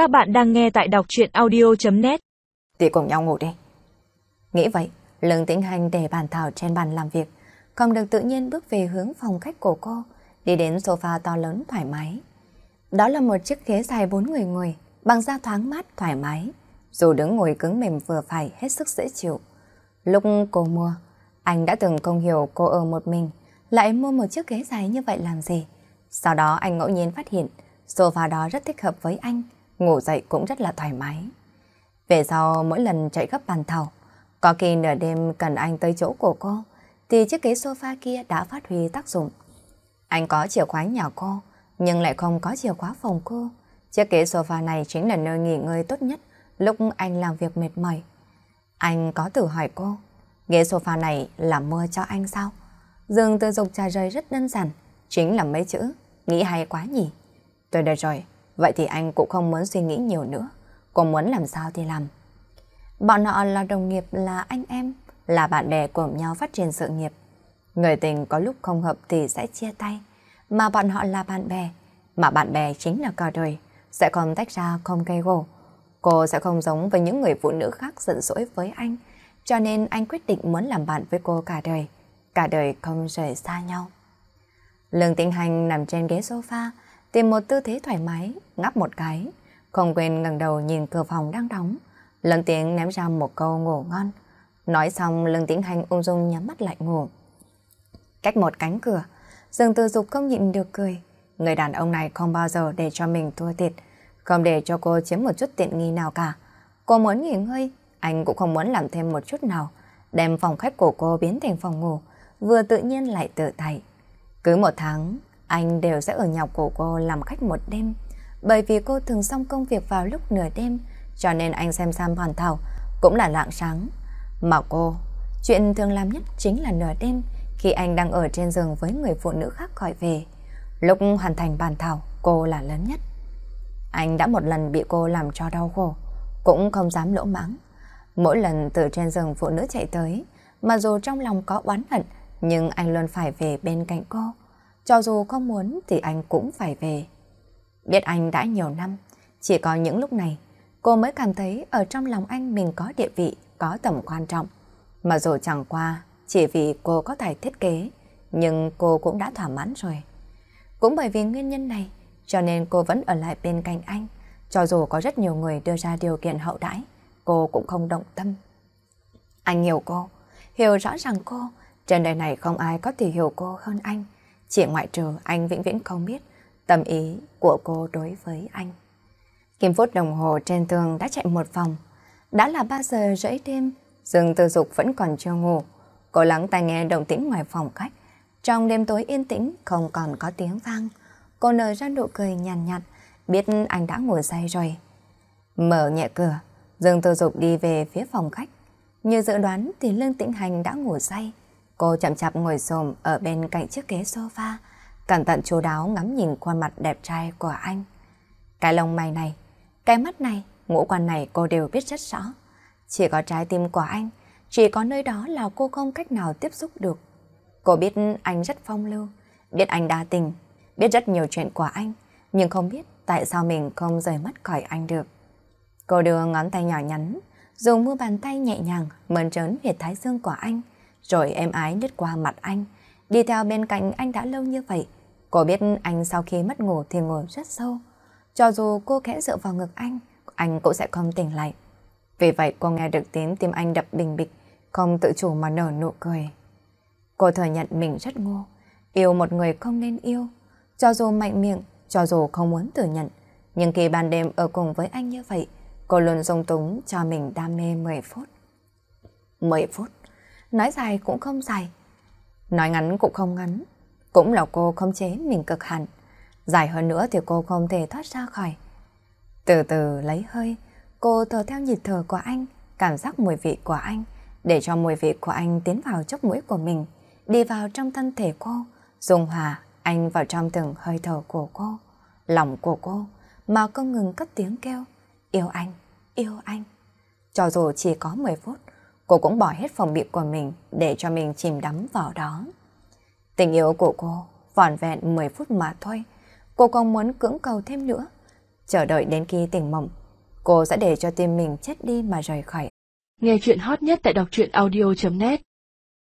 Các bạn đang nghe tại đọc chuyện audio.net Thì cùng nhau ngủ đi. Nghĩ vậy, Lương Tĩnh Hành để bàn thảo trên bàn làm việc, không được tự nhiên bước về hướng phòng khách của cô, đi đến sofa to lớn thoải mái. Đó là một chiếc ghế dài bốn người ngồi, bằng da thoáng mát thoải mái, dù đứng ngồi cứng mềm vừa phải hết sức dễ chịu. Lúc cô mua, anh đã từng không hiểu cô ở một mình, lại mua một chiếc ghế dài như vậy làm gì. Sau đó anh ngẫu nhiên phát hiện, sofa đó rất thích hợp với anh, ngủ dậy cũng rất là thoải mái. Về sau mỗi lần chạy gấp bàn thảo, có khi nửa đêm cần anh tới chỗ của cô, thì chiếc ghế sofa kia đã phát huy tác dụng. Anh có chìa khóa nhà cô, nhưng lại không có chìa khóa phòng cô. Chiếc ghế sofa này chính là nơi nghỉ ngơi tốt nhất lúc anh làm việc mệt mỏi. Anh có thử hỏi cô, ghế sofa này là mua cho anh sao? Dương tư dục trả lời rất đơn giản, chính là mấy chữ, nghĩ hay quá nhỉ. Tôi đợi rồi, vậy thì anh cũng không muốn suy nghĩ nhiều nữa. Cô muốn làm sao thì làm. Bọn họ là đồng nghiệp, là anh em, là bạn bè cùng nhau phát triển sự nghiệp. Người tình có lúc không hợp thì sẽ chia tay, mà bọn họ là bạn bè, mà bạn bè chính là cả đời, sẽ không tách ra không gây gồ. Cô sẽ không giống với những người phụ nữ khác giận dỗi với anh, cho nên anh quyết định muốn làm bạn với cô cả đời, cả đời không rời xa nhau. Lương Tĩnh Hành nằm trên ghế sofa, tìm một tư thế thoải mái, ngắp một cái, không quên ngẩng đầu nhìn cửa phòng đang đóng, lớn tiếng ném ra một câu ngủ ngon. Nói xong lưng Tĩnh Hành ung dung nhắm mắt lại ngủ. Cách một cánh cửa, Dương Tư Dục không nhịn được cười. Người đàn ông này không bao giờ để cho mình thua thiệt, không để cho cô chiếm một chút tiện nghi nào cả. Cô muốn nghỉ ngơi, anh cũng không muốn làm thêm một chút nào. Đem phòng khách của cô biến thành phòng ngủ, vừa tự nhiên lại tự tại. Cứ một tháng, anh đều sẽ ở nhà của cô làm khách một đêm. Bởi vì cô thường xong công việc vào lúc nửa đêm, cho nên anh xem Sam hoàn thảo cũng là lạng sáng. Mà cô, chuyện thường làm nhất chính là nửa đêm khi anh đang ở trên giường với người phụ nữ khác gọi về. Lúc hoàn thành bàn thảo, cô là lớn nhất. Anh đã một lần bị cô làm cho đau khổ, cũng không dám lỗ mãng. Mỗi lần từ trên giường phụ nữ chạy tới, mà dù trong lòng có oán hận, nhưng anh luôn phải về bên cạnh cô. Cho dù không muốn thì anh cũng phải về. Biết anh đã nhiều năm, chỉ có những lúc này, cô mới cảm thấy ở trong lòng anh mình có địa vị, có tầm quan trọng. Mà dù chẳng qua, chỉ vì cô có tài thiết kế, nhưng cô cũng đã thỏa mãn rồi. Cũng bởi vì nguyên nhân này, cho nên cô vẫn ở lại bên cạnh anh. Cho dù có rất nhiều người đưa ra điều kiện hậu đãi, cô cũng không động tâm. Anh hiểu cô, hiểu rõ ràng cô, trên đời này không ai có thể hiểu cô hơn anh. Chỉ ngoại trừ anh vĩnh viễn không biết tâm ý của cô đối với anh. Kim phút đồng hồ trên tường đã chạy một vòng. Đã là 3 giờ rưỡi đêm, Dương Tư Dục vẫn còn chưa ngủ. Cô lắng tai nghe động tĩnh ngoài phòng khách. Trong đêm tối yên tĩnh không còn có tiếng vang. Cô nở ra nụ cười nhàn nhạt, nhạt, biết anh đã ngủ say rồi. Mở nhẹ cửa, Dương Tư Dục đi về phía phòng khách. Như dự đoán thì Lương Tĩnh Hành đã ngủ say. Cô chậm chạp ngồi xổm ở bên cạnh chiếc ghế sofa, cẩn thận chú đáo ngắm nhìn khuôn mặt đẹp trai của anh. Cái lông mày này, cái mắt này, ngũ quan này cô đều biết rất rõ. Chỉ có trái tim của anh, chỉ có nơi đó là cô không cách nào tiếp xúc được. Cô biết anh rất phong lưu, biết anh đa tình, biết rất nhiều chuyện của anh, nhưng không biết tại sao mình không rời mắt khỏi anh được. Cô đưa ngón tay nhỏ nhắn, dùng mu bàn tay nhẹ nhàng mơn trớn huyệt thái dương của anh, rồi êm ái lướt qua mặt anh, đi theo bên cạnh anh đã lâu như vậy. Cô biết anh sau khi mất ngủ thì ngồi rất sâu. Cho dù cô khẽ dựa vào ngực anh, anh cũng sẽ không tỉnh lại. Vì vậy cô nghe được tiếng tim anh đập bình bịch, không tự chủ mà nở nụ cười. Cô thừa nhận mình rất ngu, yêu một người không nên yêu. Cho dù mạnh miệng, cho dù không muốn thừa nhận, nhưng khi ban đêm ở cùng với anh như vậy, cô luôn dung túng cho mình đam mê 10 phút. 10 phút, nói dài cũng không dài, nói ngắn cũng không ngắn, cũng là cô không chế mình cực hẳn. Dài hơn nữa thì cô không thể thoát ra khỏi. Từ từ lấy hơi, cô thở theo nhịp thở của anh, cảm giác mùi vị của anh, để cho mùi vị của anh tiến vào chốc mũi của mình, đi vào trong thân thể cô, dùng hòa anh vào trong từng hơi thở của cô, lòng của cô, mà không ngừng cất tiếng kêu, yêu anh, yêu anh. Cho dù chỉ có 10 phút, cô cũng bỏ hết phòng bị của mình để cho mình chìm đắm vào đó. Tình yêu của cô vòn vẹn 10 phút mà thôi, cô không muốn cưỡng cầu thêm nữa. chờ đợi đến khi tỉnh mộng. Cô sẽ để cho tim mình chết đi mà rời khỏi. Nghe chuyện hot nhất tại đọc truyện audio.net